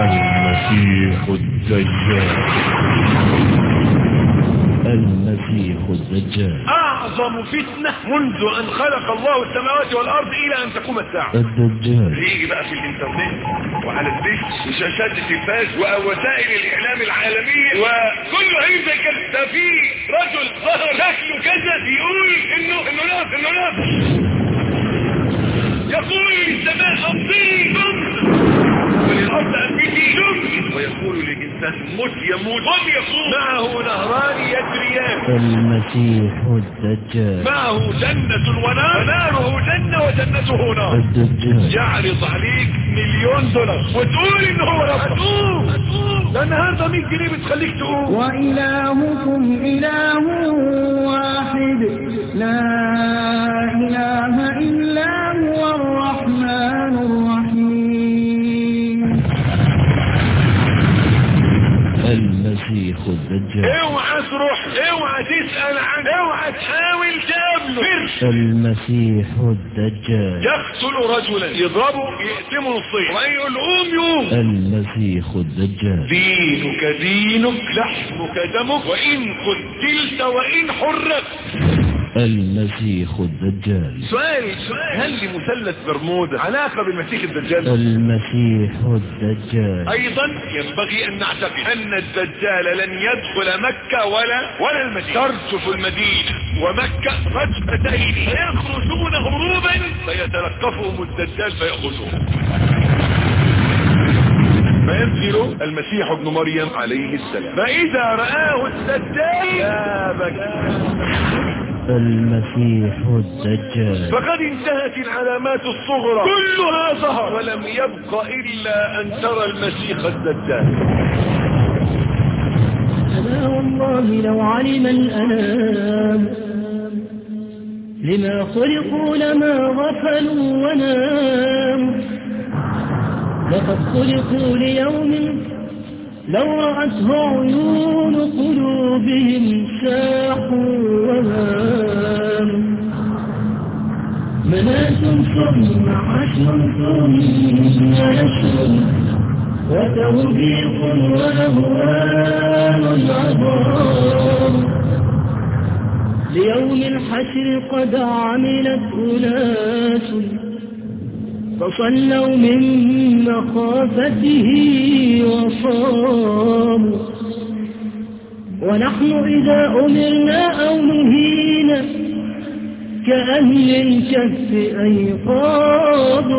المسيح الدجال. المسيح الدجال. أعظم فتنة منذ أن خلق الله السماوات والأرض إلى أن تقوم الساعة. الدجال. يجي بقى في الإنترنت وعلى الدش وشاشات التلفاز ووسائل الإعلام العالمية. وكل هيدا كده ده في رجل ظهر شكله كذا يقول انه إنه ناس إنه ناس يقول للسماء امطري مت يموت قم يقوم. معه نهران يجريان. المسيح الدجال. معه جنة ونار وناره جنة وجنته نار. الدجال. يعرض عليك مليون دولار. وتقول ان هو ربك ده النهارده 100 جنيه بتخليك تقوم. وإلهكم إله واحد لا الدجال اوعى تروح اوعى تسأل عنه اوعى تحاول تقابله المسيح الدجال. يقتل رجلا يضربه يقسمه نصين وبعدين يقول له قوم يقوم المسيح الدجال. دينك دينك لحمك دمك. وإن قتلت وإن حرقت. المسيح الدجال. سؤال سؤال. هل لمثلث برمودا علاقة بالمسيح الدجال؟ المسيح الدجال. أيضا ينبغي أن نعتقد أن الدجال لن يدخل مكة ولا ولا المدينة. ترجف المدينة ومكة رجفتين فيخرجون هروبا فيتلقفهم الدجال فيأخذهم فينزل المسيح ابن مريم عليه السلام. فإذا رآه الدجال يا بكى المسيح الدجال. فقد انتهت العلامات الصغرى. كلها ظهر ولم يبق إلا أن ترى المسيح الدجال. ألا والله لو علم الأنام. لما خلقوا لما غفلوا وناموا لقد خلقوا ليوم لو رأته عيون قلوبهم ساحوا وهاموا عظام ليوم الحشر قد عملت أناس فصلوا من مخافته وصاموا ونحن إذا أمرنا أو نهينا كأهل الكهف أيقاظ